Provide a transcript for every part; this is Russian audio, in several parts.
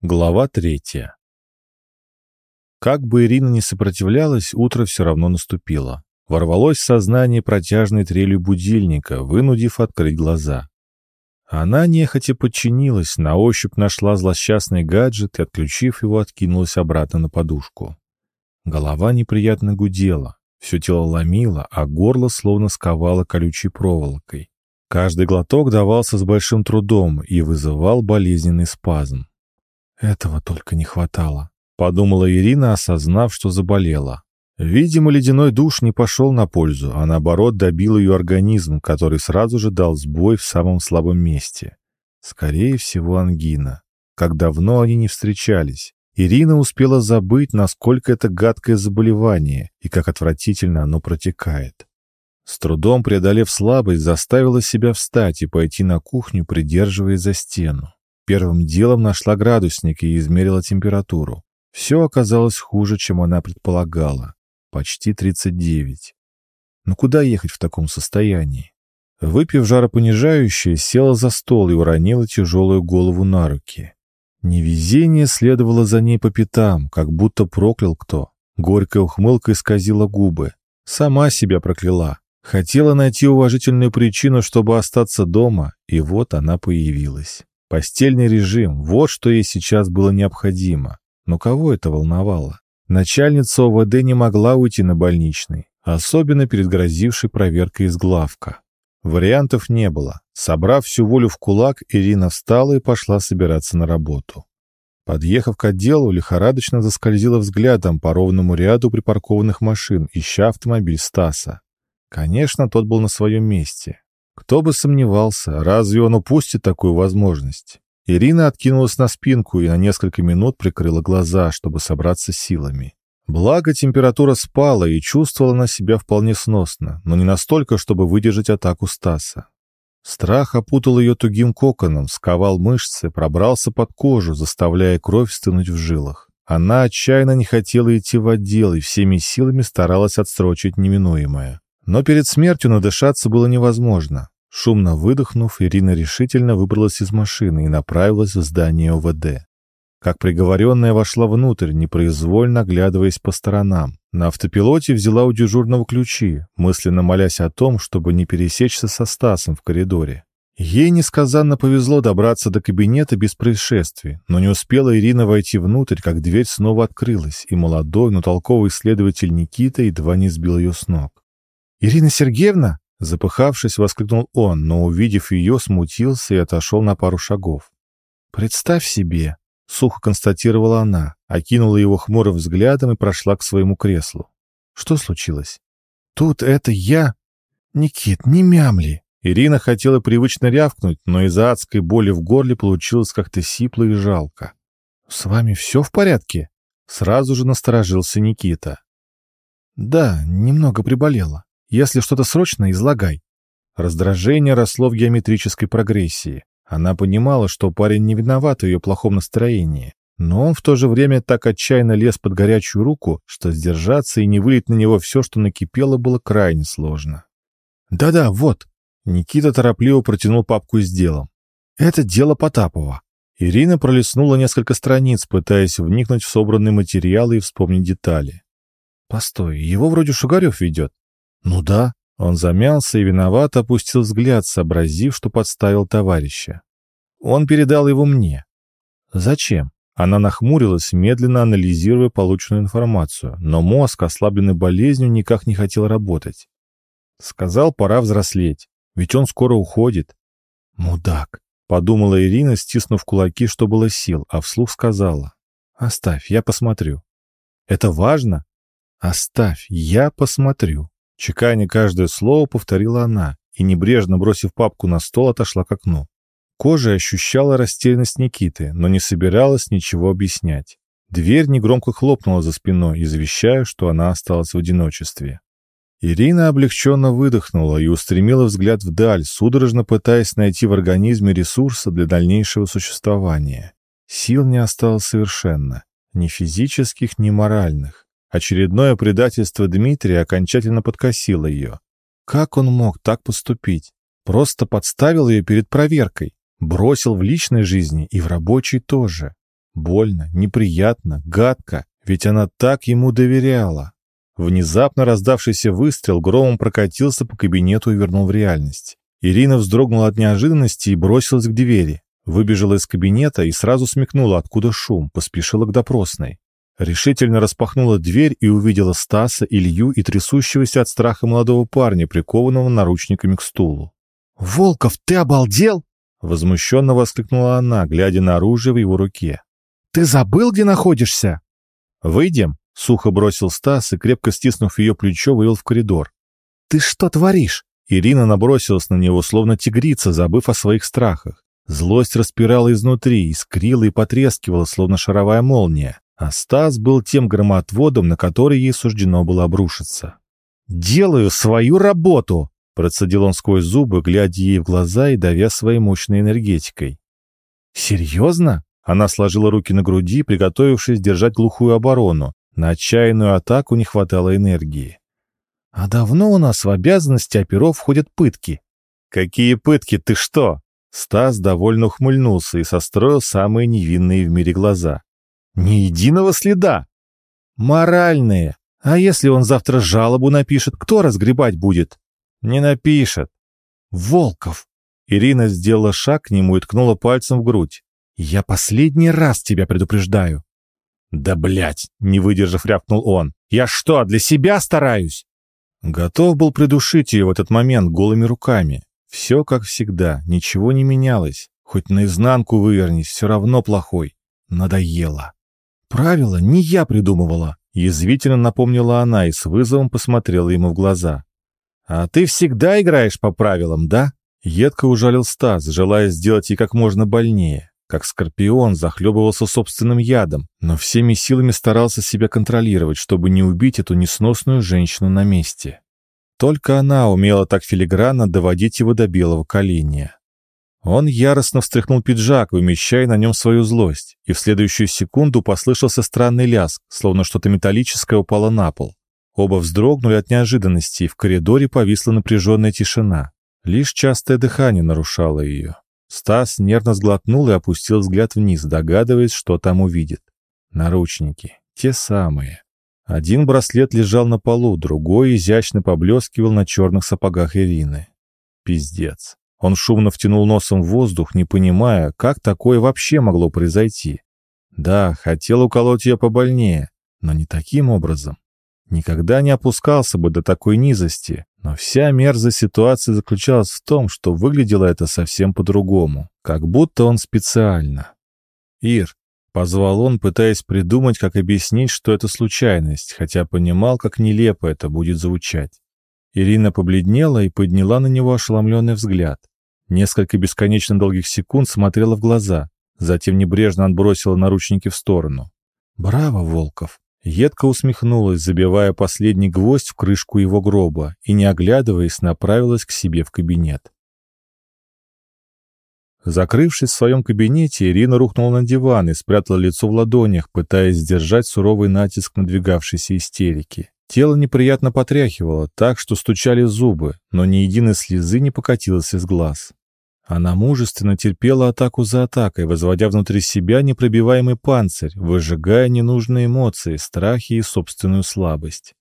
Глава третья. Как бы Ирина не сопротивлялась, утро все равно наступило. Ворвалось в сознание протяжной трелью будильника, вынудив открыть глаза. Она нехотя подчинилась, на ощупь нашла злосчастный гаджет и, отключив его, откинулась обратно на подушку. Голова неприятно гудела, все тело ломило, а горло словно сковало колючей проволокой. Каждый глоток давался с большим трудом и вызывал болезненный спазм. «Этого только не хватало», — подумала Ирина, осознав, что заболела. Видимо, ледяной душ не пошел на пользу, а наоборот добил ее организм, который сразу же дал сбой в самом слабом месте. Скорее всего, ангина. Как давно они не встречались. Ирина успела забыть, насколько это гадкое заболевание и как отвратительно оно протекает. С трудом преодолев слабость, заставила себя встать и пойти на кухню, придерживаясь за стену. Первым делом нашла градусник и измерила температуру. Все оказалось хуже, чем она предполагала. Почти 39. Но куда ехать в таком состоянии? Выпив жаропонижающее, села за стол и уронила тяжелую голову на руки. Невезение следовало за ней по пятам, как будто проклял кто. Горькая ухмылка исказила губы. Сама себя прокляла. Хотела найти уважительную причину, чтобы остаться дома, и вот она появилась. Постельный режим – вот что ей сейчас было необходимо. Но кого это волновало? Начальница ОВД не могла уйти на больничный, особенно перед грозившей проверкой из главка. Вариантов не было. Собрав всю волю в кулак, Ирина встала и пошла собираться на работу. Подъехав к отделу, лихорадочно заскользила взглядом по ровному ряду припаркованных машин, ища автомобиль Стаса. Конечно, тот был на своем месте. Кто бы сомневался, разве он упустит такую возможность? Ирина откинулась на спинку и на несколько минут прикрыла глаза, чтобы собраться силами. Благо, температура спала и чувствовала на себя вполне сносно, но не настолько, чтобы выдержать атаку Стаса. Страх опутал ее тугим коконом, сковал мышцы, пробрался под кожу, заставляя кровь стынуть в жилах. Она отчаянно не хотела идти в отдел и всеми силами старалась отсрочить неминуемое. Но перед смертью надышаться было невозможно. Шумно выдохнув, Ирина решительно выбралась из машины и направилась в здание ОВД. Как приговоренная вошла внутрь, непроизвольно оглядываясь по сторонам. На автопилоте взяла у дежурного ключи, мысленно молясь о том, чтобы не пересечься со Стасом в коридоре. Ей несказанно повезло добраться до кабинета без происшествий, но не успела Ирина войти внутрь, как дверь снова открылась, и молодой, но толковый следователь Никита едва не сбил ее с ног. «Ирина Сергеевна?» Запыхавшись, воскликнул он, но, увидев ее, смутился и отошел на пару шагов. «Представь себе!» — сухо констатировала она, окинула его хмурым взглядом и прошла к своему креслу. «Что случилось?» «Тут это я...» «Никит, не мямли!» Ирина хотела привычно рявкнуть, но из-за адской боли в горле получилось как-то сипло и жалко. «С вами все в порядке?» Сразу же насторожился Никита. «Да, немного приболела. Если что-то срочно, излагай. Раздражение росло в геометрической прогрессии. Она понимала, что парень не виноват в ее плохом настроении, но он в то же время так отчаянно лез под горячую руку, что сдержаться и не вылить на него все, что накипело, было крайне сложно. «Да-да, вот». Никита торопливо протянул папку с делом. «Это дело Потапова». Ирина пролистнула несколько страниц, пытаясь вникнуть в собранные материалы и вспомнить детали. «Постой, его вроде Шугарев ведет. «Ну да». Он замялся и виноват опустил взгляд, сообразив, что подставил товарища. Он передал его мне. «Зачем?» Она нахмурилась, медленно анализируя полученную информацию, но мозг, ослабленный болезнью, никак не хотел работать. Сказал, пора взрослеть, ведь он скоро уходит. «Мудак», — подумала Ирина, стиснув кулаки, что было сил, а вслух сказала. «Оставь, я посмотрю». «Это важно?» «Оставь, я посмотрю». Чеканя каждое слово, повторила она и, небрежно бросив папку на стол, отошла к окну. Кожа ощущала растерянность Никиты, но не собиралась ничего объяснять. Дверь негромко хлопнула за спиной, извещая, что она осталась в одиночестве. Ирина облегченно выдохнула и устремила взгляд вдаль, судорожно пытаясь найти в организме ресурсы для дальнейшего существования. Сил не осталось совершенно, ни физических, ни моральных. Очередное предательство Дмитрия окончательно подкосило ее. Как он мог так поступить? Просто подставил ее перед проверкой, бросил в личной жизни и в рабочей тоже. Больно, неприятно, гадко, ведь она так ему доверяла. Внезапно раздавшийся выстрел громом прокатился по кабинету и вернул в реальность. Ирина вздрогнула от неожиданности и бросилась к двери. Выбежала из кабинета и сразу смекнула, откуда шум, поспешила к допросной. Решительно распахнула дверь и увидела Стаса, Илью и трясущегося от страха молодого парня, прикованного наручниками к стулу. «Волков, ты обалдел?» Возмущенно воскликнула она, глядя на оружие в его руке. «Ты забыл, где находишься?» «Выйдем», — сухо бросил Стас и, крепко стиснув ее плечо, вывел в коридор. «Ты что творишь?» Ирина набросилась на него, словно тигрица, забыв о своих страхах. Злость распирала изнутри, искрила и потрескивала, словно шаровая молния. А Стас был тем громоотводом, на который ей суждено было обрушиться. «Делаю свою работу!» Процедил он сквозь зубы, глядя ей в глаза и давя своей мощной энергетикой. «Серьезно?» Она сложила руки на груди, приготовившись держать глухую оборону. На отчаянную атаку не хватало энергии. «А давно у нас в обязанности оперов входят пытки?» «Какие пытки? Ты что?» Стас довольно ухмыльнулся и состроил самые невинные в мире глаза. «Ни единого следа!» «Моральные! А если он завтра жалобу напишет, кто разгребать будет?» Не напишет. Волков. Ирина сделала шаг к нему и ткнула пальцем в грудь. Я последний раз тебя предупреждаю. Да блять, не выдержав, рявкнул он. Я что, для себя стараюсь? Готов был придушить ее в этот момент голыми руками. Все как всегда, ничего не менялось. Хоть наизнанку вывернись, все равно плохой. Надоело. Правила не я придумывала. Язвительно напомнила она и с вызовом посмотрела ему в глаза. «А ты всегда играешь по правилам, да?» Едко ужалил Стас, желая сделать ей как можно больнее. Как скорпион захлебывался собственным ядом, но всеми силами старался себя контролировать, чтобы не убить эту несносную женщину на месте. Только она умела так филигранно доводить его до белого коленя. Он яростно встряхнул пиджак, вымещая на нем свою злость, и в следующую секунду послышался странный лязг, словно что-то металлическое упало на пол. Оба вздрогнули от неожиданности, и в коридоре повисла напряженная тишина. Лишь частое дыхание нарушало ее. Стас нервно сглотнул и опустил взгляд вниз, догадываясь, что там увидит. Наручники. Те самые. Один браслет лежал на полу, другой изящно поблескивал на черных сапогах Ирины. Пиздец. Он шумно втянул носом в воздух, не понимая, как такое вообще могло произойти. Да, хотел уколоть ее побольнее, но не таким образом никогда не опускался бы до такой низости, но вся мерзость ситуации заключалась в том, что выглядело это совсем по-другому, как будто он специально. «Ир», — позвал он, пытаясь придумать, как объяснить, что это случайность, хотя понимал, как нелепо это будет звучать. Ирина побледнела и подняла на него ошеломленный взгляд. Несколько бесконечно долгих секунд смотрела в глаза, затем небрежно отбросила наручники в сторону. «Браво, Волков!» Едко усмехнулась, забивая последний гвоздь в крышку его гроба и, не оглядываясь, направилась к себе в кабинет. Закрывшись в своем кабинете, Ирина рухнула на диван и спрятала лицо в ладонях, пытаясь сдержать суровый натиск надвигавшейся истерики. Тело неприятно потряхивало, так что стучали зубы, но ни единой слезы не покатилось из глаз. Она мужественно терпела атаку за атакой, возводя внутри себя непробиваемый панцирь, выжигая ненужные эмоции, страхи и собственную слабость.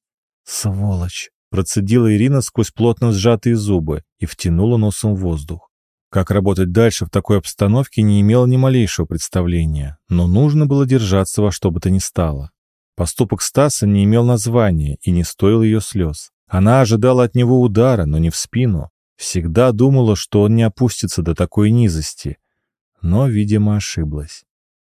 «Сволочь!» — процедила Ирина сквозь плотно сжатые зубы и втянула носом воздух. Как работать дальше в такой обстановке не имела ни малейшего представления, но нужно было держаться во что бы то ни стало. Поступок Стаса не имел названия и не стоил ее слез. Она ожидала от него удара, но не в спину, Всегда думала, что он не опустится до такой низости, но, видимо, ошиблась.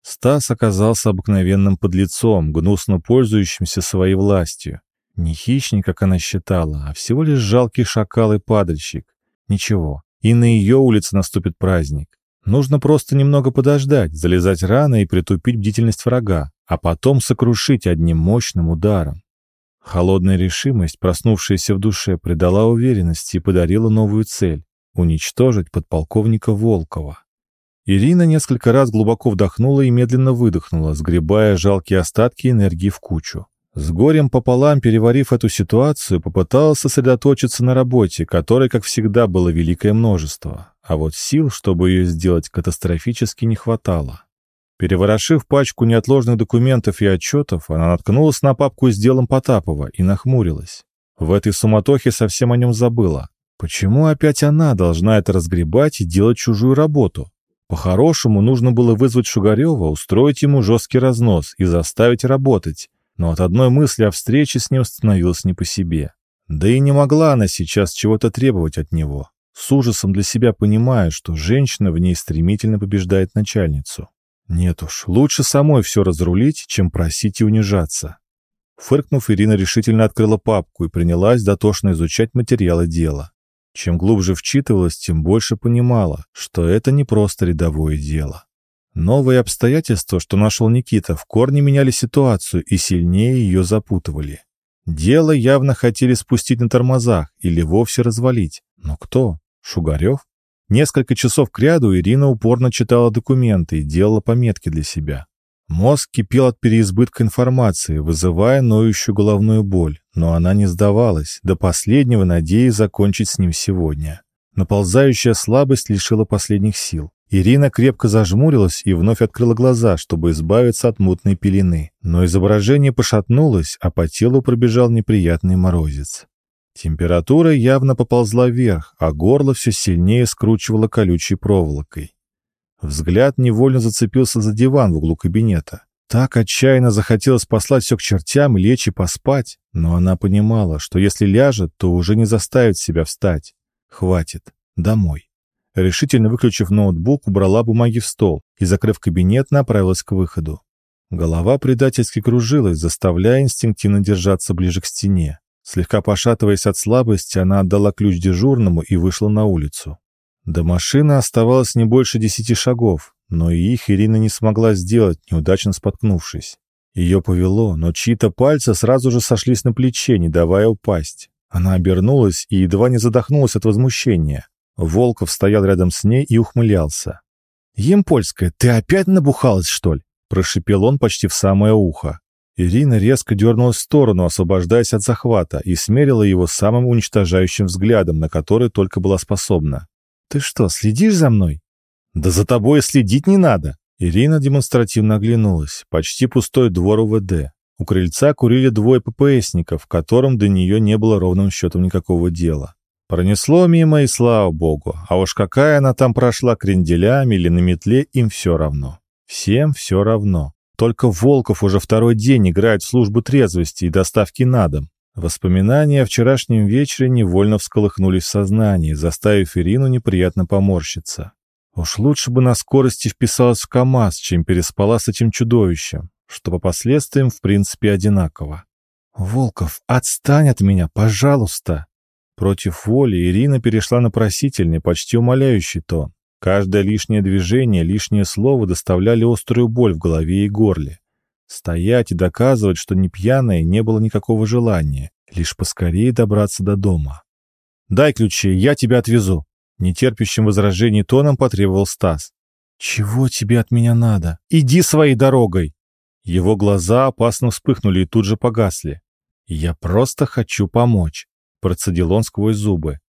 Стас оказался обыкновенным подлецом, гнусно пользующимся своей властью. Не хищник, как она считала, а всего лишь жалкий шакал и падальщик. Ничего, и на ее улице наступит праздник. Нужно просто немного подождать, залезать рано и притупить бдительность врага, а потом сокрушить одним мощным ударом. Холодная решимость, проснувшаяся в душе, придала уверенности и подарила новую цель — уничтожить подполковника Волкова. Ирина несколько раз глубоко вдохнула и медленно выдохнула, сгребая жалкие остатки энергии в кучу. С горем пополам, переварив эту ситуацию, попыталась сосредоточиться на работе, которой, как всегда, было великое множество, а вот сил, чтобы ее сделать, катастрофически не хватало. Переворошив пачку неотложных документов и отчетов, она наткнулась на папку с делом Потапова и нахмурилась. В этой суматохе совсем о нем забыла. Почему опять она должна это разгребать и делать чужую работу? По-хорошему, нужно было вызвать Шугарева, устроить ему жесткий разнос и заставить работать, но от одной мысли о встрече с ним становилось не по себе. Да и не могла она сейчас чего-то требовать от него, с ужасом для себя понимая, что женщина в ней стремительно побеждает начальницу. Нет уж, лучше самой все разрулить, чем просить и унижаться. Фыркнув, Ирина решительно открыла папку и принялась дотошно изучать материалы дела. Чем глубже вчитывалась, тем больше понимала, что это не просто рядовое дело. Новые обстоятельства, что нашел Никита, в корне меняли ситуацию и сильнее ее запутывали. Дело явно хотели спустить на тормозах или вовсе развалить. Но кто? Шугарев? Несколько часов кряду Ирина упорно читала документы и делала пометки для себя. Мозг кипел от переизбытка информации, вызывая ноющую головную боль, но она не сдавалась, до последнего надеясь закончить с ним сегодня. Наползающая слабость лишила последних сил. Ирина крепко зажмурилась и вновь открыла глаза, чтобы избавиться от мутной пелены. Но изображение пошатнулось, а по телу пробежал неприятный морозец. Температура явно поползла вверх, а горло все сильнее скручивало колючей проволокой. Взгляд невольно зацепился за диван в углу кабинета. Так отчаянно захотелось послать все к чертям лечь и поспать, но она понимала, что если ляжет, то уже не заставит себя встать. Хватит. Домой. Решительно выключив ноутбук, убрала бумаги в стол и, закрыв кабинет, направилась к выходу. Голова предательски кружилась, заставляя инстинктивно держаться ближе к стене. Слегка пошатываясь от слабости, она отдала ключ дежурному и вышла на улицу. До машины оставалось не больше десяти шагов, но и их Ирина не смогла сделать, неудачно споткнувшись. Ее повело, но чьи-то пальцы сразу же сошлись на плече, не давая упасть. Она обернулась и едва не задохнулась от возмущения. Волков стоял рядом с ней и ухмылялся. «Емпольская, ты опять набухалась, что ли?» – прошипел он почти в самое ухо. Ирина резко дернулась в сторону, освобождаясь от захвата, и смерила его самым уничтожающим взглядом, на который только была способна. «Ты что, следишь за мной?» «Да за тобой следить не надо!» Ирина демонстративно оглянулась. Почти пустой двор УВД. У крыльца курили двое ППСников, которым до нее не было ровным счетом никакого дела. Пронесло мимо, и слава богу. А уж какая она там прошла кренделями или на метле, им все равно. Всем все равно. Только Волков уже второй день играет в службу трезвости и доставки на дом. Воспоминания о вчерашнем вечере невольно всколыхнулись в сознании, заставив Ирину неприятно поморщиться. Уж лучше бы на скорости вписалась в КамАЗ, чем переспала с этим чудовищем, что по последствиям в принципе одинаково. «Волков, отстань от меня, пожалуйста!» Против воли Ирина перешла на просительный, почти умоляющий тон. Каждое лишнее движение, лишнее слово доставляли острую боль в голове и горле. Стоять и доказывать, что не пьяная, не было никакого желания, лишь поскорее добраться до дома. «Дай ключи, я тебя отвезу», — нетерпящим возражений тоном потребовал Стас. «Чего тебе от меня надо? Иди своей дорогой!» Его глаза опасно вспыхнули и тут же погасли. «Я просто хочу помочь», — процедил он сквозь зубы.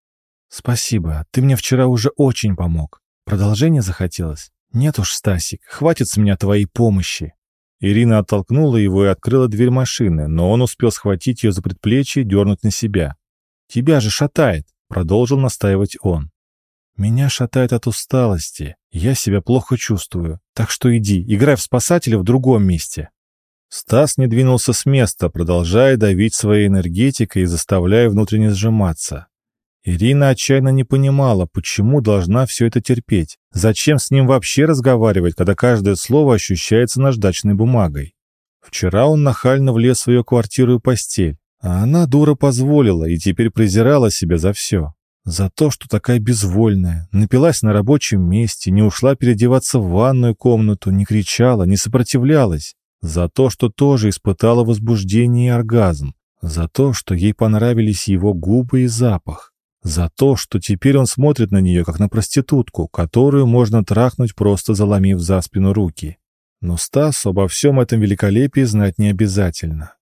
«Спасибо, ты мне вчера уже очень помог. Продолжение захотелось? Нет уж, Стасик, хватит с меня твоей помощи. Ирина оттолкнула его и открыла дверь машины, но он успел схватить ее за предплечье и дернуть на себя. «Тебя же шатает», — продолжил настаивать он. «Меня шатает от усталости. Я себя плохо чувствую. Так что иди, играй в спасателя в другом месте». Стас не двинулся с места, продолжая давить своей энергетикой и заставляя внутренне сжиматься. Ирина отчаянно не понимала, почему должна все это терпеть. Зачем с ним вообще разговаривать, когда каждое слово ощущается наждачной бумагой? Вчера он нахально влез в ее квартиру и постель, а она, дура, позволила и теперь презирала себя за все. За то, что такая безвольная, напилась на рабочем месте, не ушла переодеваться в ванную комнату, не кричала, не сопротивлялась. За то, что тоже испытала возбуждение и оргазм. За то, что ей понравились его губы и запах. За то, что теперь он смотрит на нее, как на проститутку, которую можно трахнуть, просто заломив за спину руки. Но Стасу обо всем этом великолепии знать не обязательно.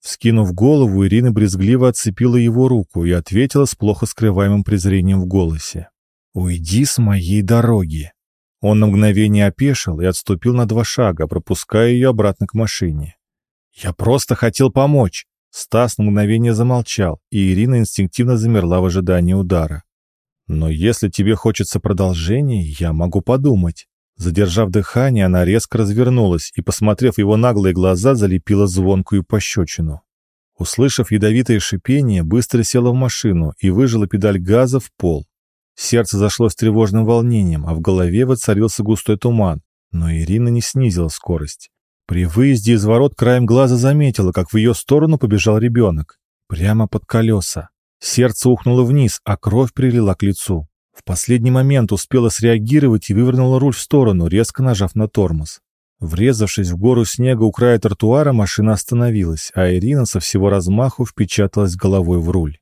Вскинув голову, Ирина брезгливо отцепила его руку и ответила с плохо скрываемым презрением в голосе. «Уйди с моей дороги!» Он на мгновение опешил и отступил на два шага, пропуская ее обратно к машине. «Я просто хотел помочь!» Стас на мгновение замолчал, и Ирина инстинктивно замерла в ожидании удара. «Но если тебе хочется продолжения, я могу подумать». Задержав дыхание, она резко развернулась и, посмотрев его наглые глаза, залепила звонкую пощечину. Услышав ядовитое шипение, быстро села в машину и выжила педаль газа в пол. Сердце зашло с тревожным волнением, а в голове воцарился густой туман, но Ирина не снизила скорость. При выезде из ворот краем глаза заметила, как в ее сторону побежал ребенок. Прямо под колеса. Сердце ухнуло вниз, а кровь прилила к лицу. В последний момент успела среагировать и вывернула руль в сторону, резко нажав на тормоз. Врезавшись в гору снега у края тротуара, машина остановилась, а Ирина со всего размаху впечаталась головой в руль.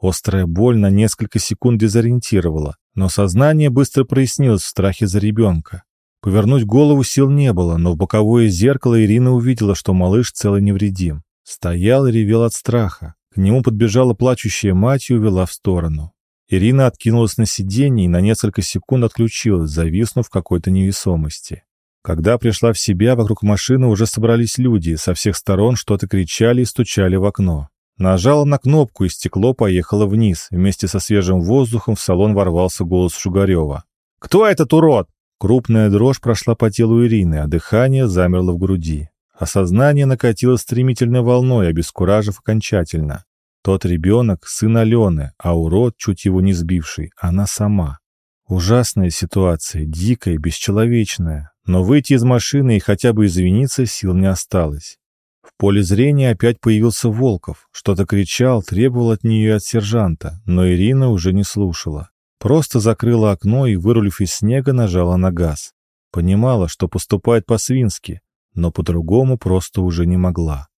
Острая боль на несколько секунд дезориентировала, но сознание быстро прояснилось в страхе за ребенка. Повернуть голову сил не было, но в боковое зеркало Ирина увидела, что малыш цел невредим. Стоял и ревел от страха. К нему подбежала плачущая мать и увела в сторону. Ирина откинулась на сиденье и на несколько секунд отключилась, зависнув в какой-то невесомости. Когда пришла в себя, вокруг машины уже собрались люди, со всех сторон что-то кричали и стучали в окно. Нажала на кнопку, и стекло поехало вниз. Вместе со свежим воздухом в салон ворвался голос Шугарева. «Кто этот урод?» Крупная дрожь прошла по телу Ирины, а дыхание замерло в груди. Осознание накатило стремительной волной, обескуражив окончательно. Тот ребенок — сын Алены, а урод, чуть его не сбивший, она сама. Ужасная ситуация, дикая, бесчеловечная. Но выйти из машины и хотя бы извиниться сил не осталось. В поле зрения опять появился Волков. Что-то кричал, требовал от нее и от сержанта, но Ирина уже не слушала. Просто закрыла окно и, вырулив из снега, нажала на газ. Понимала, что поступает по-свински, но по-другому просто уже не могла.